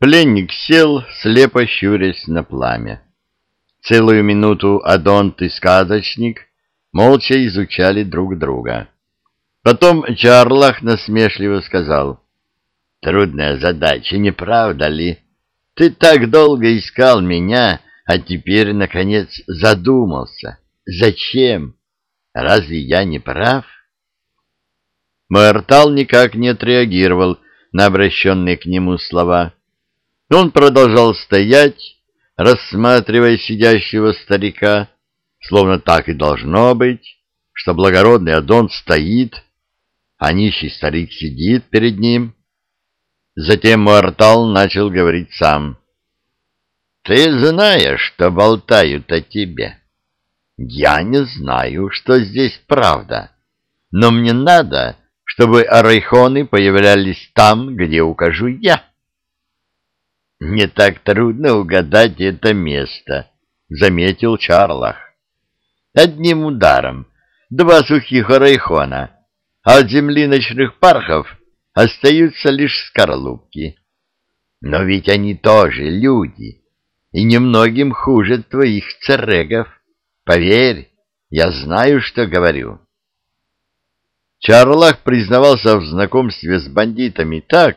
Пленник сел, слепо щурясь на пламя. Целую минуту Адонт и сказочник молча изучали друг друга. Потом Чарлах насмешливо сказал, «Трудная задача, не правда ли? Ты так долго искал меня, а теперь, наконец, задумался. Зачем? Разве я не прав?» Муэртал никак не отреагировал на обращенные к нему слова. Он продолжал стоять, рассматривая сидящего старика, словно так и должно быть, что благородный Адон стоит, а нищий старик сидит перед ним. Затем Муартал начал говорить сам. «Ты знаешь, что болтают о тебе. Я не знаю, что здесь правда, но мне надо, чтобы арайхоны появлялись там, где укажу я». «Не так трудно угадать это место», — заметил Чарлах. «Одним ударом два сухих арайхона, а от земли ночных пархов остаются лишь скорлупки. Но ведь они тоже люди, и немногим хуже твоих церегов. Поверь, я знаю, что говорю. Чарлах признавался в знакомстве с бандитами так,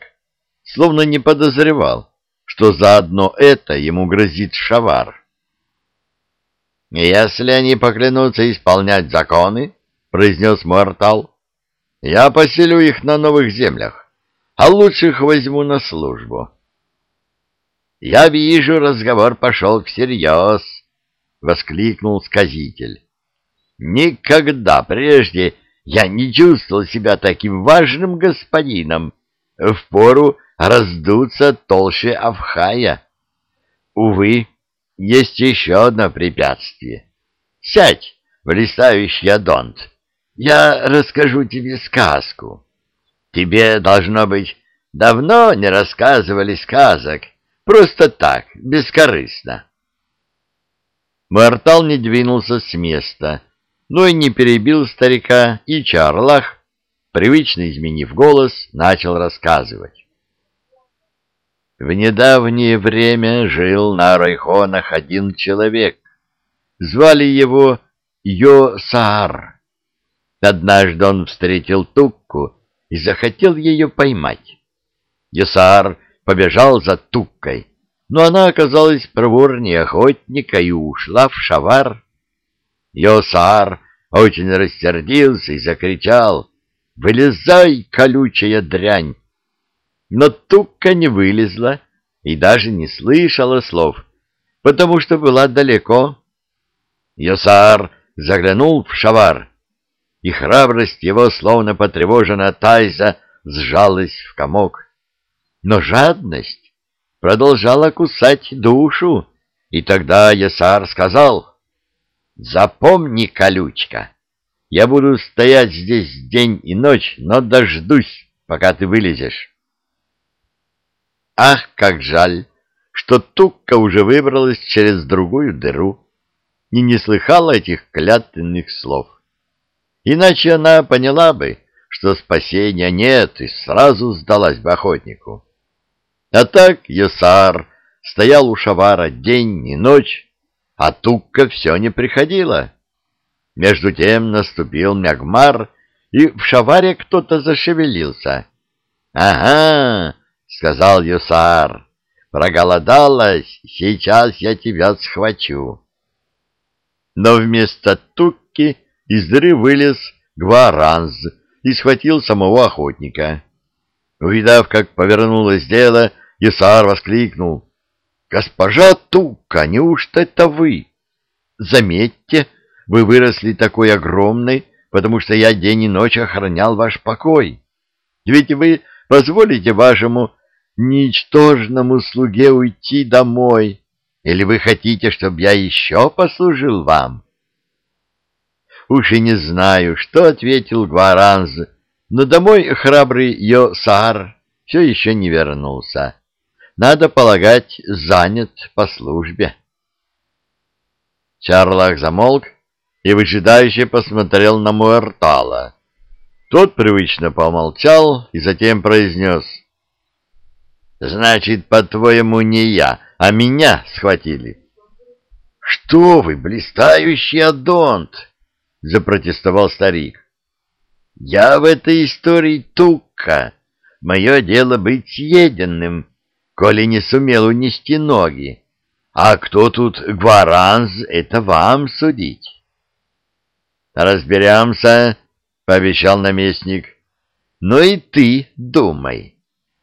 словно не подозревал, что заодно это ему грозит шавар. «Если они поклянутся исполнять законы, — произнес Муартал, — я поселю их на новых землях, а лучших возьму на службу». «Я вижу, разговор пошел всерьез», — воскликнул сказитель. «Никогда прежде я не чувствовал себя таким важным господином. Впору раздуться толще Авхая. Увы, есть еще одно препятствие. Сядь, блистающий Адонт, я расскажу тебе сказку. Тебе, должно быть, давно не рассказывали сказок, просто так, бескорыстно. Мартал не двинулся с места, но и не перебил старика, и Чарлах, привычно изменив голос, начал рассказывать. В недавнее время жил на Райхонах один человек. Звали его Йосаар. Однажды он встретил Тукку и захотел ее поймать. Йосаар побежал за Туккой, но она оказалась проворнее охотника и ушла в шавар. Йосаар очень рассердился и закричал «Вылезай, колючая дрянь! Но Тукка не вылезла и даже не слышала слов, потому что была далеко. Йосар заглянул в шавар, и храбрость его, словно потревожена тайза, сжалась в комок. Но жадность продолжала кусать душу, и тогда Ясар сказал, «Запомни, колючка, я буду стоять здесь день и ночь, но дождусь, пока ты вылезешь». Ах, как жаль, что Тукка уже выбралась через другую дыру и не слыхала этих клятвенных слов. Иначе она поняла бы, что спасения нет, и сразу сдалась бы охотнику. А так Йосар стоял у Шавара день и ночь, а Тукка все не приходила. Между тем наступил Мягмар, и в Шаваре кто-то зашевелился. «Ага!» — сказал Юсар. «Проголодалась, сейчас я тебя схвачу». Но вместо Тукки из дыры вылез Гваранз и схватил самого охотника. Увидав, как повернулось дело, Юсар воскликнул. «Госпожа Тукка, неужто это вы? Заметьте, вы выросли такой огромной, потому что я день и ночь охранял ваш покой. Ведь вы позволите вашему ничтожному слуге уйти домой? Или вы хотите, чтобы я еще послужил вам? Уж и не знаю, что ответил Гваранз, но домой храбрый Йосар все еще не вернулся. Надо полагать, занят по службе. Чарлах замолк и выжидающе посмотрел на Муэртала. Тот привычно помолчал и затем произнес — Значит, по-твоему, не я, а меня схватили. Что вы, блистающий Адонт! Запротестовал старик. Я в этой истории тука. Мое дело быть съеденным, коли не сумел унести ноги. А кто тут гваранз, это вам судить. Разберемся, — пообещал наместник. Но и ты думай.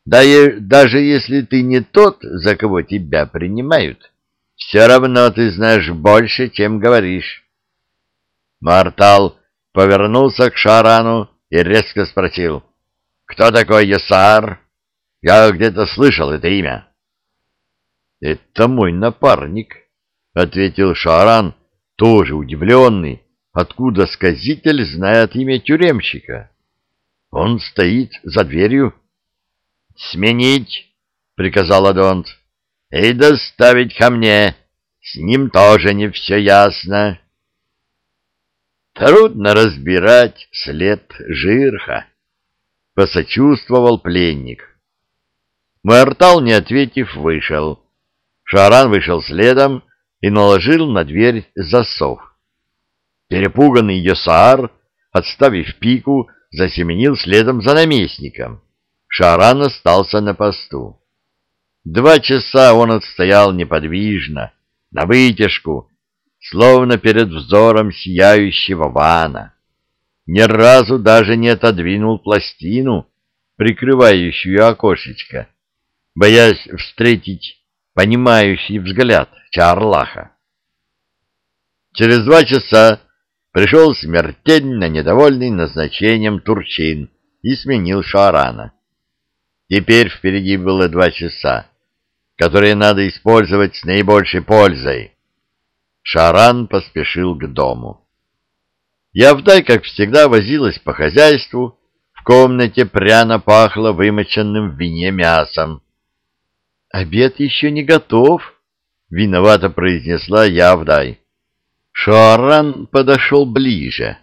Да и, даже если ты не тот, за кого тебя принимают, все равно ты знаешь больше, чем говоришь. Мартал повернулся к Шарану и резко спросил, «Кто такой Ясар? Я где-то слышал это имя». «Это мой напарник», — ответил Шаран, тоже удивленный, откуда сказитель знает имя тюремщика. «Он стоит за дверью». «Сменить», — приказал Адонт, — «и доставить ко мне. С ним тоже не все ясно». Трудно разбирать след жирха, — посочувствовал пленник. Муэртал, не ответив, вышел. Шаран вышел следом и наложил на дверь засов. Перепуганный Йосаар, отставив пику, засеменил следом за наместником. Шаран остался на посту. Два часа он отстоял неподвижно, на вытяжку, словно перед взором сияющего вана. Ни разу даже не отодвинул пластину, прикрывающую окошечко, боясь встретить понимающий взгляд Чарлаха. Через два часа пришел смертельно недовольный назначением Турчин и сменил Шарана. Теперь впереди было два часа, которые надо использовать с наибольшей пользой. Шаран поспешил к дому. Явдай, как всегда, возилась по хозяйству, в комнате пряно пахло вымоченным в вине мясом. «Обед еще не готов», — виновато произнесла Явдай. Шаран подошел ближе.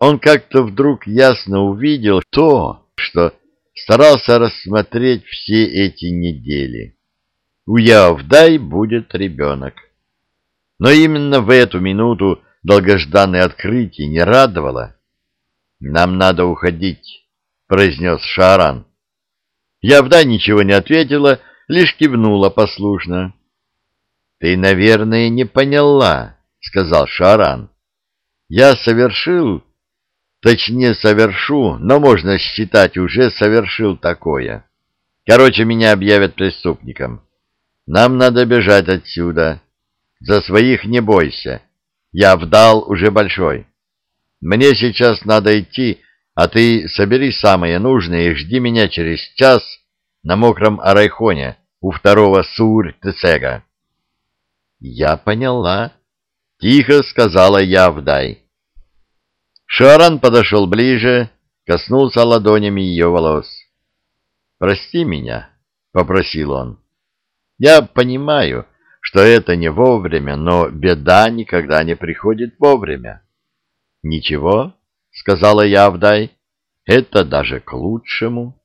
Он как-то вдруг ясно увидел то, что старался рассмотреть все эти недели. У Явдай будет ребенок. Но именно в эту минуту долгожданное открытие не радовало. «Нам надо уходить», — произнес Шаран. Явда ничего не ответила, лишь кивнула послушно. «Ты, наверное, не поняла», — сказал Шаран. «Я совершил, точнее совершу, но можно считать, уже совершил такое. Короче, меня объявят преступником. Нам надо бежать отсюда». За своих не бойся. Я вдал уже большой. Мне сейчас надо идти, а ты собери самое нужное и жди меня через час на мокром Арайхоне у второго Сур-Тесега. — Я поняла, — тихо сказала Явдай. Шаран подошел ближе, коснулся ладонями ее волос. — Прости меня, — попросил он. — Я понимаю, что это не вовремя, но беда никогда не приходит вовремя. — Ничего, — сказала Явдай, — это даже к лучшему.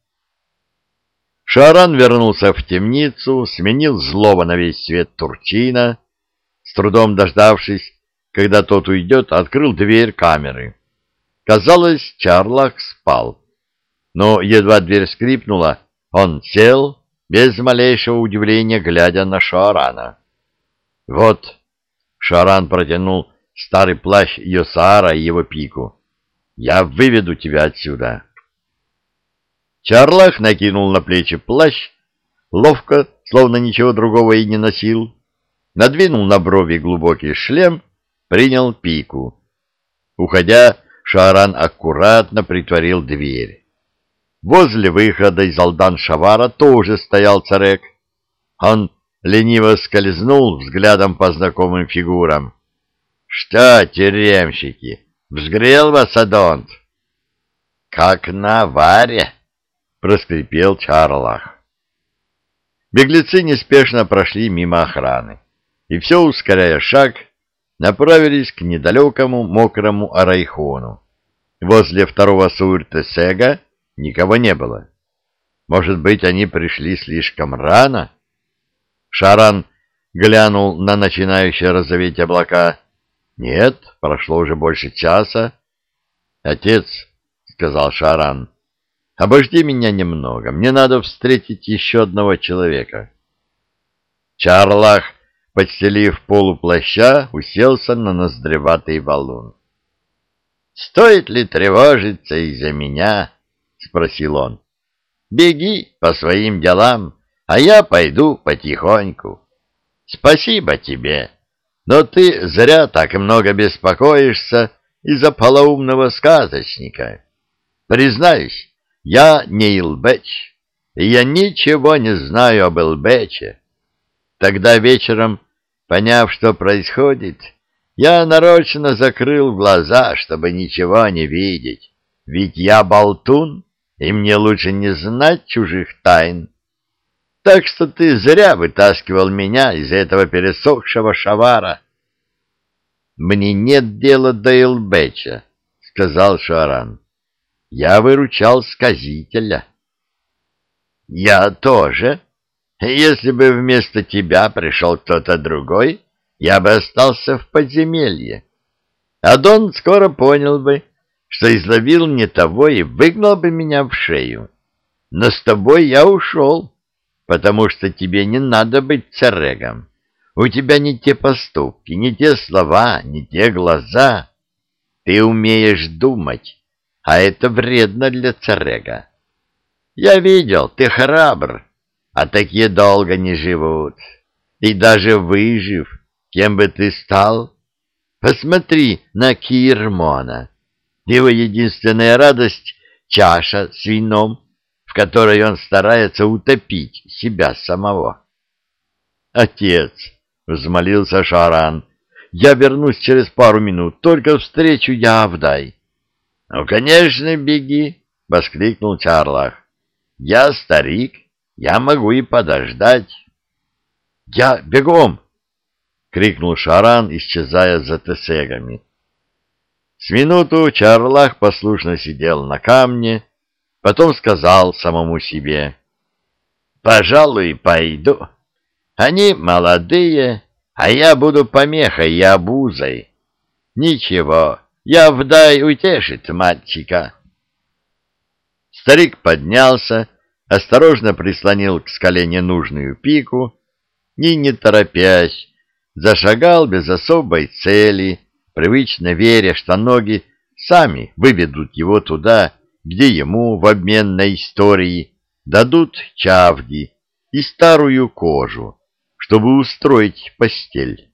Шаран вернулся в темницу, сменил злого на весь свет Турчина, с трудом дождавшись, когда тот уйдет, открыл дверь камеры. Казалось, Чарлак спал. Но едва дверь скрипнула, он сел, без малейшего удивления глядя на Шарана. Вот, Шаран протянул старый плащ Йосара и его пику. Я выведу тебя отсюда. Чарлах накинул на плечи плащ, ловко, словно ничего другого и не носил, надвинул на брови глубокий шлем, принял пику. Уходя, Шаран аккуратно притворил дверь. Возле выхода из Алдан-Шавара тоже стоял царек. Он лениво скользнул взглядом по знакомым фигурам. — Что, тюремщики, взгрел вас Адонт? — Как на варе, — проскрипел Чарлах. Беглецы неспешно прошли мимо охраны и, все ускоряя шаг, направились к недалекому мокрому Арайхону. Возле второго Суиртесега никого не было. Может быть, они пришли слишком рано? Шаран глянул на начинающие розоветь облака. Нет, прошло уже больше часа. Отец, — сказал Шаран, — обожди меня немного. Мне надо встретить еще одного человека. Чарлах, подстелив полуплаща, уселся на ноздреватый валун. — Стоит ли тревожиться из-за меня? — спросил он. — Беги по своим делам, а я пойду потихоньку. Спасибо тебе, но ты зря так много беспокоишься из-за полоумного сказочника. Признаюсь, я не Илбеч, и я ничего не знаю об Илбече. Тогда вечером, поняв, что происходит, я нарочно закрыл глаза, чтобы ничего не видеть, ведь я болтун, и мне лучше не знать чужих тайн. Так что ты зря вытаскивал меня из этого пересохшего шавара. — Мне нет дела до Илбеча, — сказал Шаран. — Я выручал сказителя. — Я тоже, если бы вместо тебя пришел кто-то другой, я бы остался в подземелье. А Дон скоро понял бы, что изловил не того и выгнал бы меня в шею. Но с тобой я ушел, потому что тебе не надо быть царегом. У тебя не те поступки, не те слова, не те глаза. Ты умеешь думать, а это вредно для царега. Я видел, ты храбр, а такие долго не живут. И даже выжив, кем бы ты стал, посмотри на Кирмона. Его единственная радость — чаша с вином, в которой он старается утопить себя самого. «Отец!» — взмолился Шаран. «Я вернусь через пару минут, только встречу Явдай». «Ну, конечно, беги!» — воскликнул Чарлах. «Я старик, я могу и подождать. — Я бегом! — крикнул Шаран, исчезая за тесегами. С минуту Чарлах послушно сидел на камне, потом сказал самому себе. — Пожалуй, пойду. Они молодые, а я буду помехой и обузой. Ничего, я вдай утешит мальчика. Старик поднялся осторожно прислонил к скале ненужную пику и, не торопясь, зашагал без особой цели, привычно веря, что ноги сами выведут его туда, где ему в обмен на истории дадут чавди и старую кожу, чтобы устроить постель.